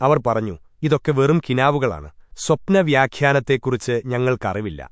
അവർ പറഞ്ഞു ഇതൊക്കെ വെറും കിനാവുകളാണ്. സ്വപ്നവ്യാഖ്യാനത്തെക്കുറിച്ച് ഞങ്ങൾക്കറിവില്ല.